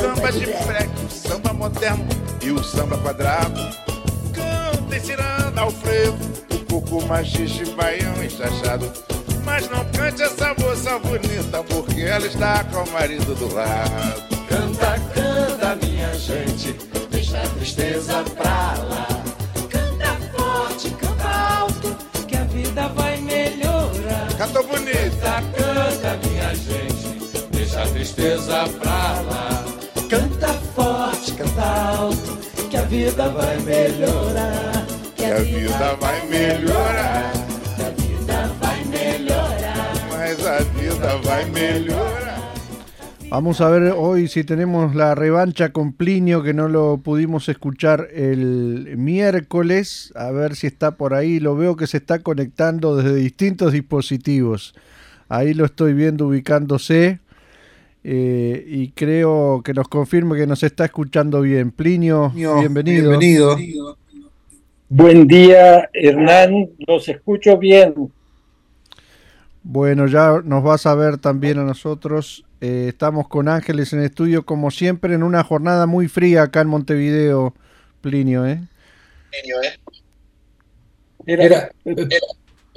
Samba de freque, o samba moderno e o samba quadrado. Cantem ciranda ao frevo, o coco machixe, baião e chachado. Mas não cante essa moça bonita, porque ela está com o marido do lado. Canta, canta, minha gente, deixa a tristeza pra vida vai melhorar. Que a vida vai melhorar. Que a vida vai melhorar. Mas a vida vai melhorar. Vamos a ver hoy si tenemos la revancha con Plinio, que no lo pudimos escuchar el miércoles. A ver si está por ahí. Lo veo que se está conectando desde distintos dispositivos. Ahí lo estoy viendo ubicándose. Eh, y creo que nos confirma que nos está escuchando bien. Plinio, bienvenido. Buen día, Hernán. Los escucho bien. Bueno, ya nos vas a ver también a nosotros. Eh, estamos con Ángeles en estudio, como siempre, en una jornada muy fría acá en Montevideo, Plinio, ¿eh? Era,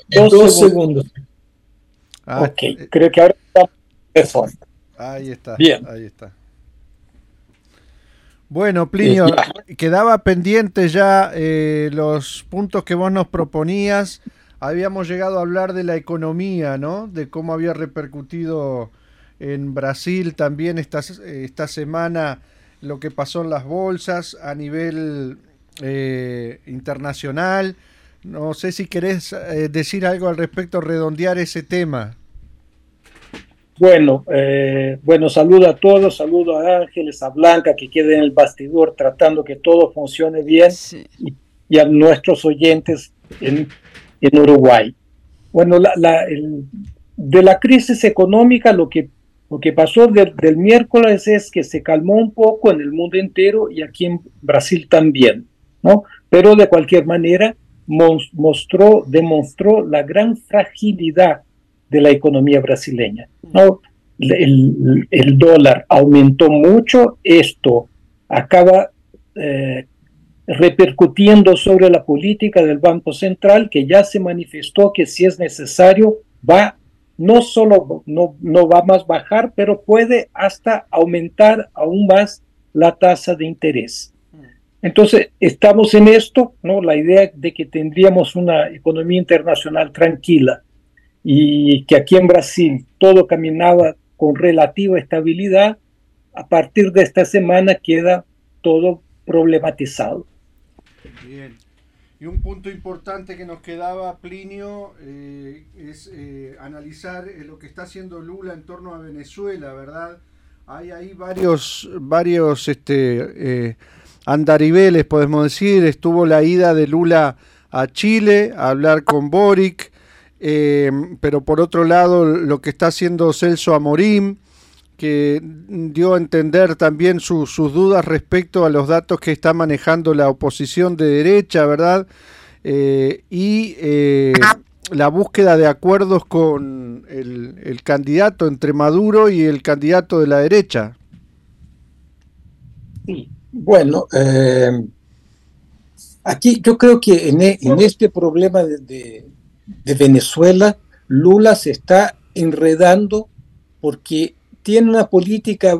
dos, segundos. Ah, ok, eh, creo que ahora está mejor. Ahí está. Bien. Ahí está. Bueno, Plinio, Eh, quedaba pendiente ya eh, los puntos que vos nos proponías. Habíamos llegado a hablar de la economía, ¿no? De cómo había repercutido en Brasil también esta, esta semana lo que pasó en las bolsas a nivel eh, internacional. No sé si querés eh, decir algo al respecto, redondear ese tema. Bueno, eh, bueno, saludo a todos, saludo a Ángeles, a Blanca, que quede en el bastidor tratando que todo funcione bien, y, y a nuestros oyentes en, en Uruguay. Bueno, la, la, el, de la crisis económica lo que, lo que pasó de, del miércoles es que se calmó un poco en el mundo entero y aquí en Brasil también, ¿no? Pero de cualquier manera mostró, demostró la gran fragilidad de la economía brasileña. ¿no? El, el dólar aumentó mucho, esto acaba eh, repercutiendo sobre la política del Banco Central, que ya se manifestó que si es necesario va no solo no, no va más bajar, pero puede hasta aumentar aún más la tasa de interés. Entonces, estamos en esto, ¿no? La idea de que tendríamos una economía internacional tranquila y que aquí en Brasil todo caminaba con relativa estabilidad, a partir de esta semana queda todo problematizado. Bien. Y un punto importante que nos quedaba, Plinio, eh, es eh, analizar eh, lo que está haciendo Lula en torno a Venezuela, ¿verdad? Hay ahí varios, varios este, andariveles, podemos decir. Estuvo la ida de Lula a Chile a hablar con Boric, pero por otro lado lo que está haciendo Celso Amorim, que dio a entender también su, sus dudas respecto a los datos que está manejando la oposición de derecha, ¿verdad? Eh, y eh, la búsqueda de acuerdos con el, el, candidato entre Maduro y el candidato de la derecha. Sí, bueno, eh, aquí yo creo que en, en este problema de, de, de Venezuela, Lula se está enredando porque tiene una política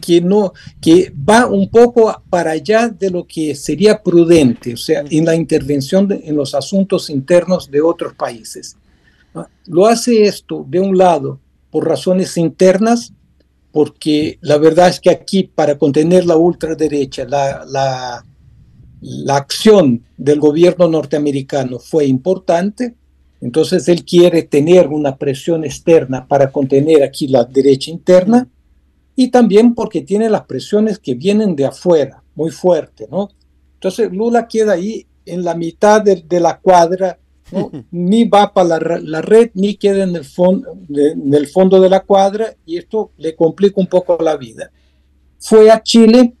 que no que va un poco para allá de lo que sería prudente, o sea, en la intervención en los asuntos internos de otros países. Lo hace esto de un lado por razones internas, porque la verdad es que aquí para contener la ultraderecha, la, la, la acción del gobierno norteamericano fue importante, entonces él quiere tener una presión externa para contener aquí la derecha interna y también porque tiene las presiones que vienen de afuera, muy fuerte, ¿no? Entonces Lula queda ahí en la mitad de, la cuadra, ¿no? ni va para la, red, ni queda en el, fondo, en el fondo de la cuadra, y esto le complica un poco la vida. Fue a Chile,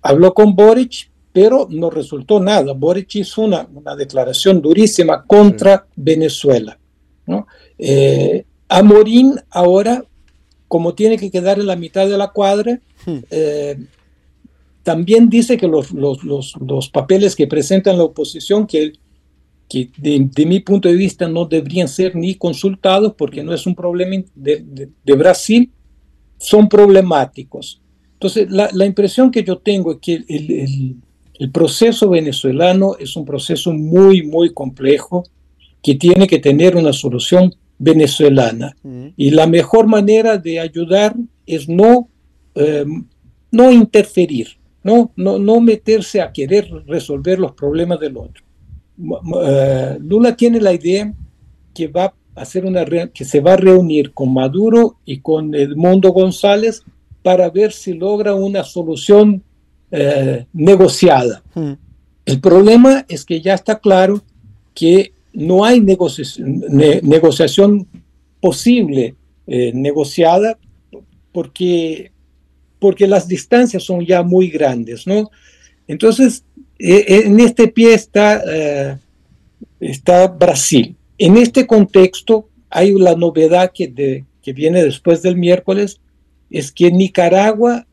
habló con Boric, pero no resultó nada. Boric hizo una, una declaración durísima contra Venezuela. ¿no? Eh, Amorín ahora, como tiene que quedar en la mitad de la cuadra, eh, también dice que los, los, los, papeles que presentan la oposición, que, que de, mi punto de vista no deberían ser ni consultados porque no es un problema de, de, Brasil, son problemáticos. Entonces, la, la, impresión que yo tengo es que el, el, el proceso venezolano es un proceso muy, muy complejo que tiene que tener una solución venezolana. Mm. Y la mejor manera de ayudar es no, em, no interferir, no, no, no meterse a querer resolver los problemas del otro. Uh, Lula tiene la idea que va a hacer una que se va a reunir con Maduro y con Edmundo González para ver si logra una solución eh, negociada. Hmm. El problema es que ya está claro que no hay negociación, negociación posible eh, negociada porque, porque las distancias son ya muy grandes, ¿no? Entonces, e, en este pie está, eh, está Brasil. En este contexto hay la novedad que, de, que viene después del miércoles, es que Nicaragua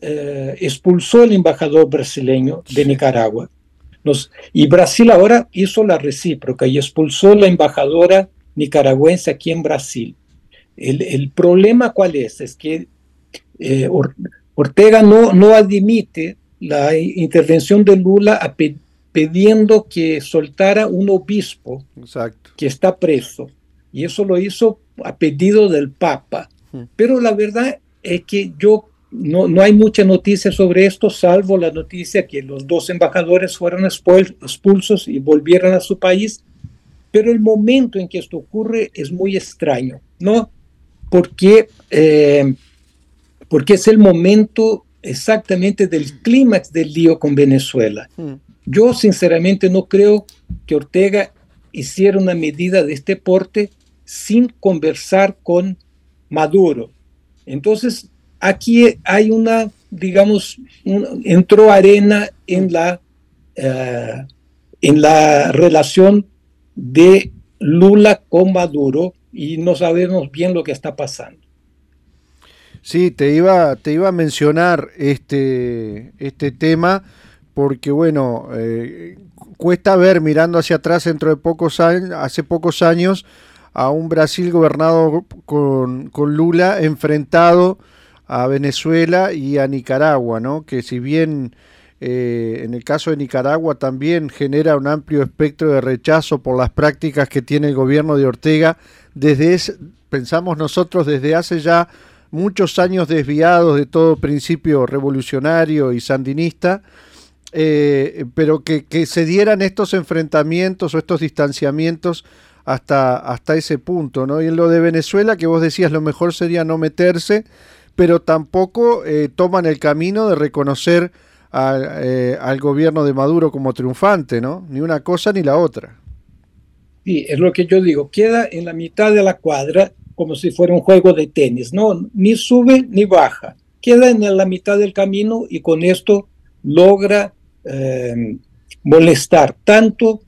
eh, expulsó el embajador brasileño de Nicaragua. y Brasil ahora hizo la recíproca y expulsó la embajadora nicaragüense aquí en Brasil. El, problema cuál es? Es que eh, Ortega no, no admite la intervención de Lula pidiendo que soltara un obispo que está preso. Y eso lo hizo a pedido del Papa. Pero la verdad es que yo no, no hay mucha noticia sobre esto, salvo la noticia que los dos embajadores fueron expulsos y volvieron a su país, pero el momento en que esto ocurre es muy extraño, ¿no? Porque, eh, porque es el momento exactamente del clímax del lío con Venezuela. Hmm. Yo sinceramente no creo que Ortega hiciera una medida de este porte sin conversar con Maduro. Entonces, aquí hay una, digamos, entró arena en la, eh, en la relación de Lula con Maduro y no sabemos bien lo que está pasando. Sí, te iba, te iba a mencionar este, este tema porque, bueno, eh, cuesta ver mirando hacia atrás dentro de pocos años, hace pocos años, a un Brasil gobernado con, con Lula enfrentado a Venezuela y a Nicaragua, ¿no? que si bien eh, en el caso de Nicaragua también genera un amplio espectro de rechazo por las prácticas que tiene el gobierno de Ortega, desde pensamos nosotros desde hace ya muchos años desviados de todo principio revolucionario y sandinista, eh, pero que, que, se dieran estos enfrentamientos o estos distanciamientos hasta, hasta ese punto, ¿no? Y en lo de Venezuela, que vos decías, lo mejor sería no meterse, pero tampoco eh, toman el camino de reconocer eh, al gobierno de Maduro como triunfante, ¿no? Ni una cosa ni la otra. Sí, es lo que yo digo, queda en la mitad de la cuadra como si fuera un juego de tenis, ¿no? Ni sube ni baja, queda en la mitad del camino y con esto logra eh, molestar tanto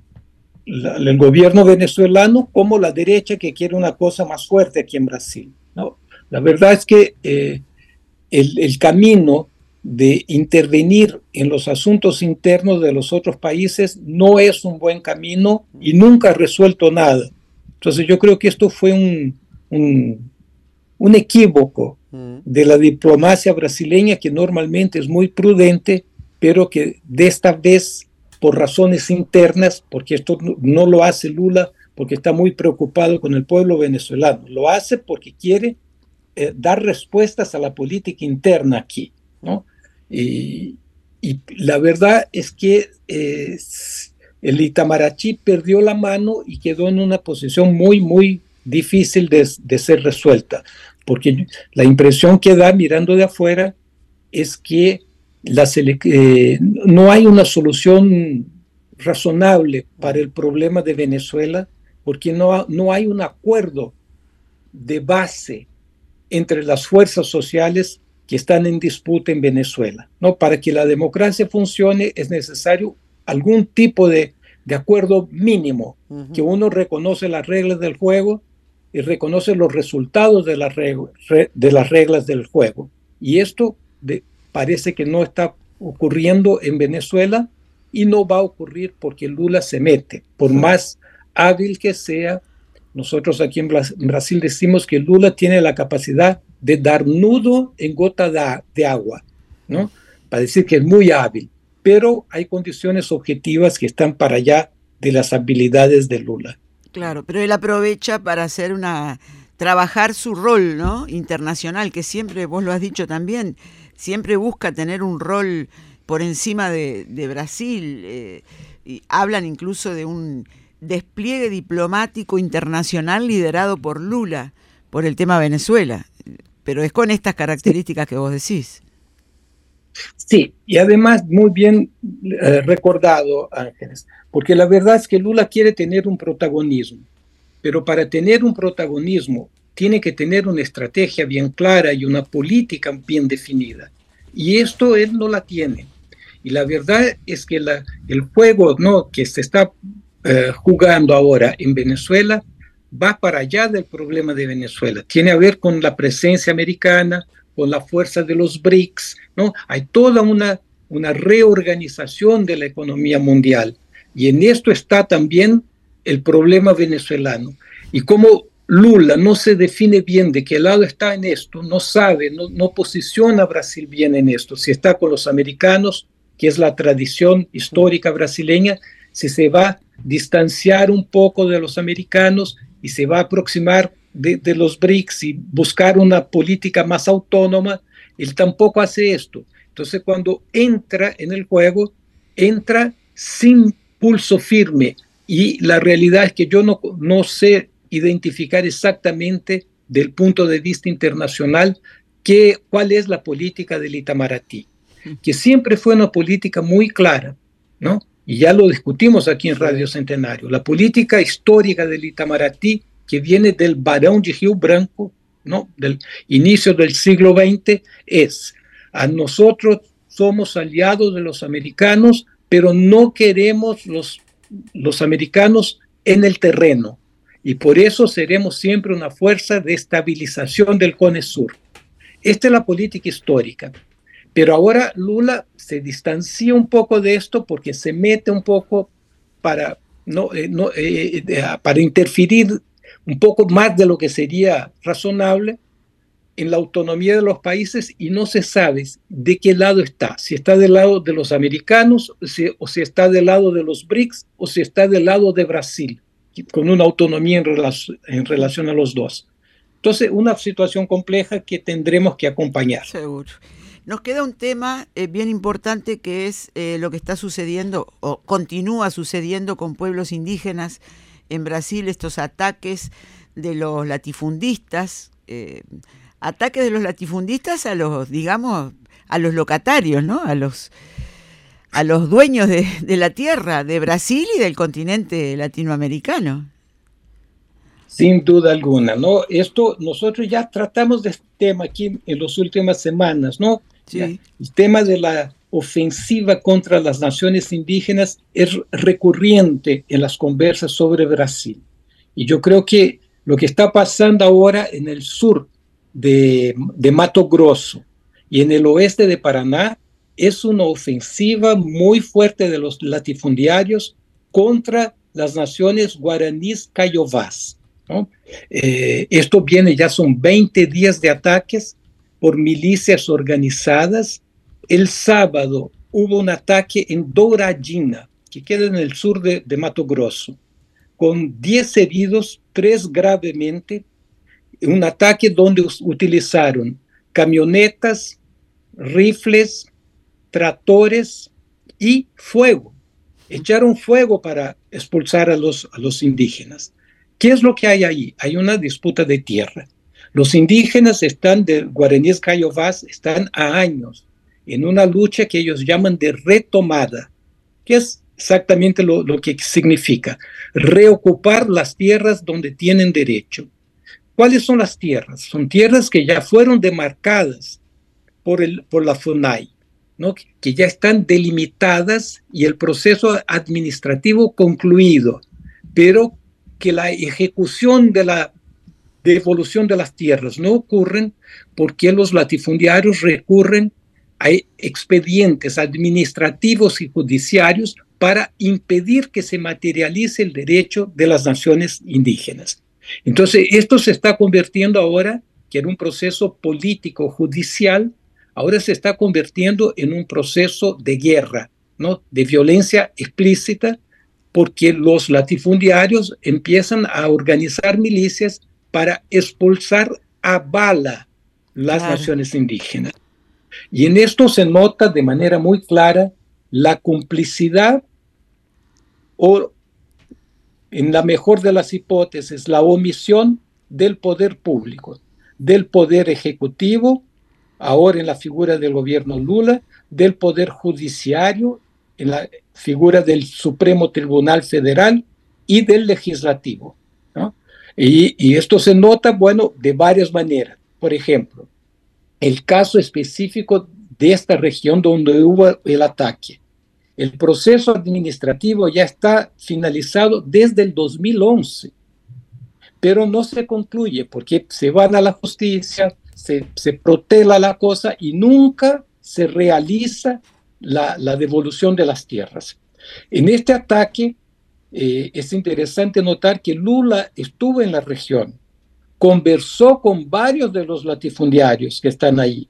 el gobierno venezolano como la derecha que quiere una cosa más fuerte aquí en Brasil. La verdad es que eh, el, camino de intervenir en los asuntos internos de los otros países no es un buen camino y nunca ha resuelto nada. Entonces yo creo que esto fue un, un, equívoco mm. de la diplomacia brasileña que normalmente es muy prudente, pero que de esta vez por razones internas, porque esto no lo hace Lula porque está muy preocupado con el pueblo venezolano, lo hace porque quiere eh, dar respuestas a la política interna aquí, ¿no? Y, la verdad es que eh, el Itamarachi perdió la mano y quedó en una posición muy, muy difícil de, ser resuelta. porque la impresión que da mirando de afuera es que eh, no hay una solución razonable para el problema de Venezuela porque no, no hay un acuerdo de base entre las fuerzas sociales que están en disputa en Venezuela. ¿no? Para que la democracia funcione es necesario algún tipo de, de acuerdo mínimo, que uno reconoce las reglas del juego y reconoce los resultados de, las de las reglas del juego. Y esto parece que no está ocurriendo en Venezuela y no va a ocurrir porque Lula se mete, por más hábil que sea. Nosotros aquí en Brasil decimos que Lula tiene la capacidad de dar nudo en gota de, agua, ¿no? Para decir que es muy hábil, pero hay condiciones objetivas que están para allá de las habilidades de Lula. Claro, pero él aprovecha para hacer una trabajar su rol, ¿no? internacional, que siempre vos lo has dicho también, siempre busca tener un rol por encima de, Brasil. Eh, hablan incluso de un despliegue diplomático internacional liderado por Lula, por el tema Venezuela. Pero es con estas características que vos decís. Sí, y además muy bien eh, recordado, Ángeles, porque la verdad es que Lula quiere tener un protagonismo, pero para tener un protagonismo tiene que tener una estrategia bien clara y una política bien definida. Y esto él no la tiene. Y la verdad es que el juego ¿no? que se está eh, jugando ahora en Venezuela va para allá del problema de Venezuela. Tiene a ver con la presencia americana, con la fuerza de los BRICS, ¿no? Hay toda una, una reorganización de la economía mundial. Y en esto está también el problema venezolano. Y como Lula no se define bien de qué lado está en esto, no sabe, no, no posiciona a Brasil bien en esto, si está con los americanos, que es la tradición histórica brasileña, si se va a distanciar un poco de los americanos y se va a aproximar de, los BRICS y buscar una política más autónoma, él tampoco hace esto. Entonces cuando entra en el juego, entra sin pulso firme y la realidad es que yo no, no sé identificar exactamente del punto de vista internacional que, cuál es la política del Itamaraty, que siempre fue una política muy clara, ¿no? Y ya lo discutimos aquí en Radio Centenario, la política histórica del Itamaraty que viene del Barón de Río Branco, ¿no? del inicio del siglo XX, es a nosotros somos aliados de los americanos, pero no queremos los, los americanos en el terreno. Y por eso seremos siempre una fuerza de estabilización del Cone Sur. Esta es la política histórica. Pero ahora Lula se distancia un poco de esto porque se mete un poco para, no, eh, no eh, eh, para interferir un poco más de lo que sería razonable en la autonomía de los países y no se sabe de qué lado está, si está del lado de los americanos o si está del lado de los BRICS o si está del lado de Brasil, con una autonomía en, en relación a los dos. Entonces, una situación compleja que tendremos que acompañar. Seguro. Nos queda un tema eh, bien importante que es eh, lo que está sucediendo o continúa sucediendo con pueblos indígenas en Brasil, estos ataques de los latifundistas, eh, ataques de los latifundistas a los, digamos, a los locatarios, ¿no? A los, a los dueños de, de la tierra de Brasil y del continente latinoamericano. Sin duda alguna, ¿no? Esto nosotros ya tratamos de este tema aquí en las últimas semanas, ¿no? El tema de la ofensiva contra las naciones indígenas es recurrente en las conversas sobre Brasil. Y yo creo que lo que está pasando ahora en el sur de, de Mato Grosso y en el oeste de Paraná es una ofensiva muy fuerte de los latifundiarios contra las naciones guaraníes cayovás. Eh, esto viene, ya son 20 días de ataques por milicias organizadas. El sábado hubo un ataque en Douradina, que queda en el sur de, Mato Grosso, con 10 heridos, 3 gravemente. Un ataque donde utilizaron camionetas, rifles, tractores y fuego. Echaron fuego para expulsar a los, a los indígenas. ¿Qué es lo que hay ahí? Hay una disputa de tierra. Los indígenas están de guaraníes cayovás, están a años en una lucha que ellos llaman de retomada, que es exactamente lo, lo que significa reocupar las tierras donde tienen derecho. ¿Cuáles son las tierras? Son tierras que ya fueron demarcadas por, el, por la FUNAI, ¿no? que ya están delimitadas y el proceso administrativo concluido, pero que la ejecución de la devolución de las tierras no ocurren porque los latifundiarios recurren a expedientes administrativos y judiciarios para impedir que se materialice el derecho de las naciones indígenas. Entonces, esto se está convirtiendo ahora, que era un proceso político judicial, ahora se está convirtiendo en un proceso de guerra, ¿no? de violencia explícita, porque los latifundiarios empiezan a organizar milicias para expulsar a bala las naciones indígenas. Y en esto se nota de manera muy clara la complicidad o, en la mejor de las hipótesis, la omisión del poder público, del poder ejecutivo, ahora en la figura del gobierno Lula, del poder judiciario, en la figura del Supremo Tribunal Federal y del legislativo. Y, esto se nota, bueno, de varias maneras. Por ejemplo, el caso específico de esta región donde hubo el ataque. El proceso administrativo ya está finalizado desde el 2011, pero no se concluye porque se van a la justicia, se, se protela la cosa y nunca se realiza la, la devolución de las tierras. En este ataque eh, es interesante notar que Lula estuvo en la región, conversó con varios de los latifundiarios que están ahí,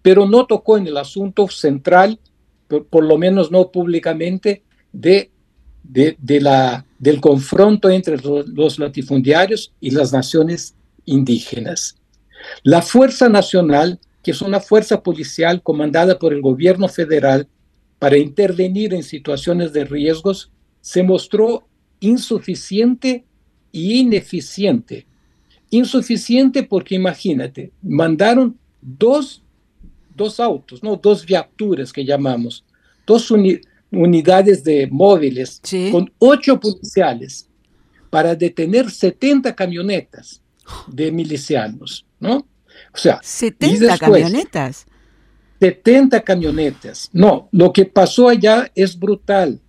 pero no tocó en el asunto central, por, lo menos no públicamente, de, de, la, del confronto entre los, los latifundiarios y las naciones indígenas. La Fuerza Nacional, que es una fuerza policial comandada por el gobierno federal para intervenir en situaciones de riesgos, se mostró insuficiente y ineficiente. Insuficiente porque imagínate, mandaron dos, dos autos, no, dos viaturas que llamamos, dos unidades de móviles con ocho policiales para detener 70 camionetas de milicianos, ¿no? O sea, 70 camionetas. 70 camionetas. No, lo que pasó allá es brutal.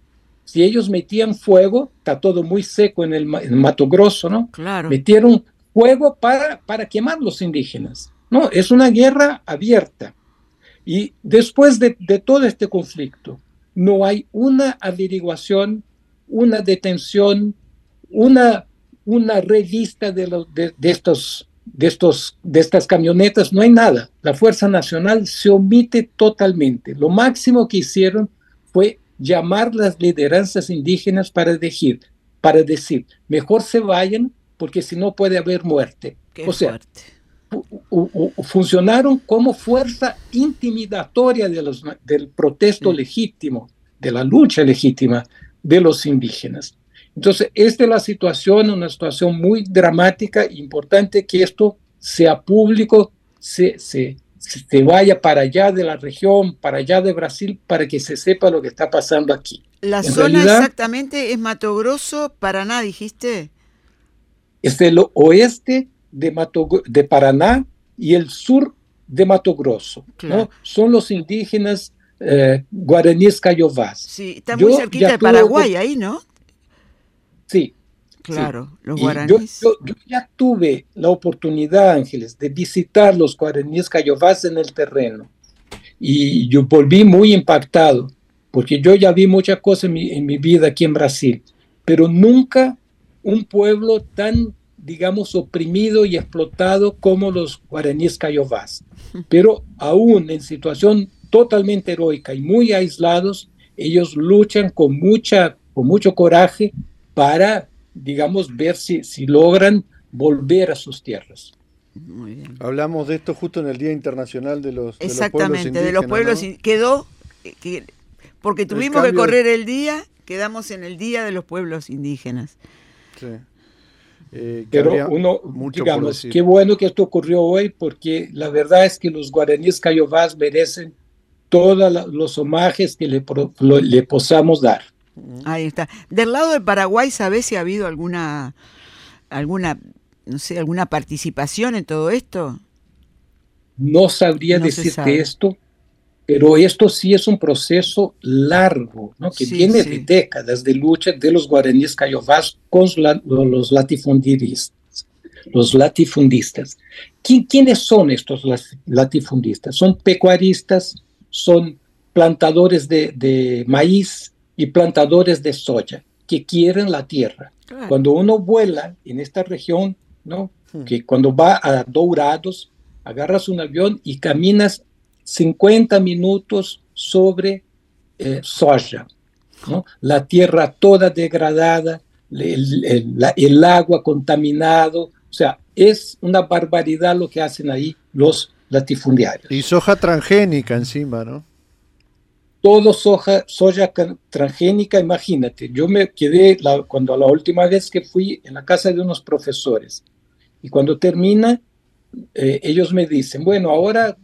Si ellos metían fuego, está todo muy seco en el, Mato Grosso, ¿no? Claro. Metieron fuego para, para quemar los indígenas. No, es una guerra abierta. Y después de, todo este conflicto, no hay una averiguación, una detención, una, una revista de, los, de, estos, de, estos, de estas camionetas, no hay nada. La Fuerza Nacional se omite totalmente. Lo máximo que hicieron fue llamar las lideranzas indígenas para decir, para decir, mejor se vayan porque si no puede haber muerte. o sea, funcionaron como fuerza intimidatoria de los, del protesto legítimo, de la lucha legítima de los indígenas. Entonces, esta es la situación, una situación muy dramática, importante que esto sea público, se, se, se vaya para allá de la región, para allá de Brasil, para que se sepa lo que está pasando aquí. La zona exactamente es Mato Grosso, Paraná, dijiste. Es el oeste de, Mato, de Paraná y el sur de Mato Grosso. ¿no? Son los indígenas eh, guaraníes cayovás. Sí, está muy cerquita de Paraguay ahí, ¿no? Sí, Claro, los guaraníes. Yo, ya tuve la oportunidad, Ángeles, de visitar los guaraníes cayovás en el terreno. Y yo volví muy impactado, porque yo ya vi muchas cosas en mi, en mi vida aquí en Brasil, pero nunca un pueblo tan, digamos, oprimido y explotado como los guaraníes cayovás. Pero aún en situación totalmente heroica y muy aislados, ellos luchan con, mucha, con mucho coraje para digamos, ver si, si logran volver a sus tierras. Muy bien. Hablamos de esto justo en el Día Internacional de los, Exactamente, de los pueblos indígenas. Quedó, que, porque tuvimos que correr el día, quedamos en el Día de los Pueblos Indígenas. Sí. Eh, Pero uno, digamos, qué bueno que esto ocurrió hoy, porque la verdad es que los guaraníes cayovás merecen todos los homajes que le, le posamos dar. Ahí está. Del lado de Paraguay, ¿sabes si ha habido alguna, alguna, no sé, alguna participación en todo esto? No sabría decirte esto, pero esto sí es un proceso largo, ¿no? que viene de décadas de lucha de los guaraníes cayovás con los latifundistas. Los latifundistas. ¿Quiénes son estos latifundistas? Son pecuaristas, son plantadores de, maíz y plantadores de soya que quieren la tierra. Cuando uno vuela en esta región, ¿no? Hmm. que cuando va a Dourados, agarras un avión y caminas 50 minutos sobre eh, soja, ¿no? la tierra toda degradada, el, agua contaminado, o sea, es una barbaridad lo que hacen ahí los latifundiarios. Y soja transgénica encima, ¿no? Todo soja, soja transgénica, imagínate, yo me quedé cuando la última vez que fui en la casa de unos profesores y cuando termina, eh, ellos me dicen, bueno, ahora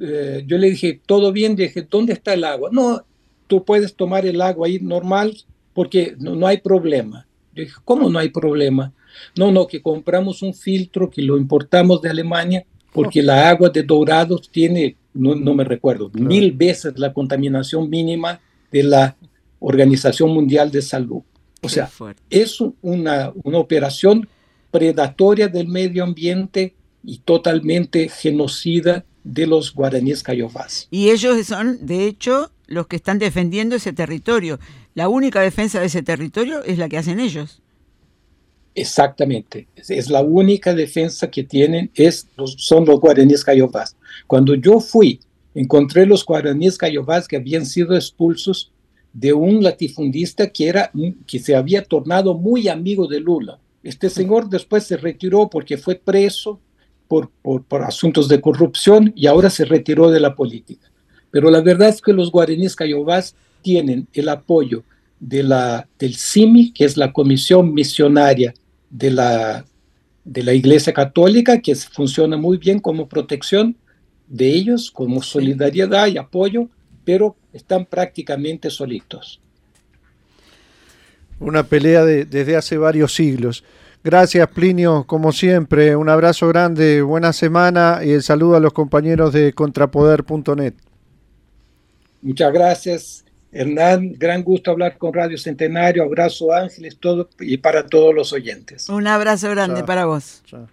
eh, yo le dije, todo bien, dije, ¿dónde está el agua? No, tú puedes tomar el agua ahí normal porque no, hay problema. Yo dije, ¿cómo no hay problema? No, no, que compramos un filtro que lo importamos de Alemania porque la agua de Dourados tiene, no, me recuerdo, mil veces la contaminación mínima de la Organización Mundial de Salud. O sea, es una, una operación predatoria del medio ambiente y totalmente genocida de los guaraníes cayovás. Y ellos son, de hecho, los que están defendiendo ese territorio. La única defensa de ese territorio es la que hacen ellos. Exactamente, es la única defensa que tienen, es, son los guaraníes cayovás. Cuando yo fui, encontré los guaraníes cayovás que habían sido expulsos de un latifundista que, era, que se había tornado muy amigo de Lula. Este señor después se retiró porque fue preso por, asuntos de corrupción y ahora se retiró de la política. Pero la verdad es que los guaraníes cayovás tienen el apoyo de la, del CIMI, que es la Comisión Misionaria de la, de la Iglesia Católica, que funciona muy bien como protección de ellos, como solidaridad y apoyo, pero están prácticamente solitos. Una pelea desde hace varios siglos. Gracias, Plinio, como siempre. Un abrazo grande, buena semana y el saludo a los compañeros de contrapoder.net. Muchas gracias, Hernán. Gran gusto hablar con Radio Centenario. Abrazo, Ángeles, todo y para todos los oyentes. Un abrazo grande para vos. Chao.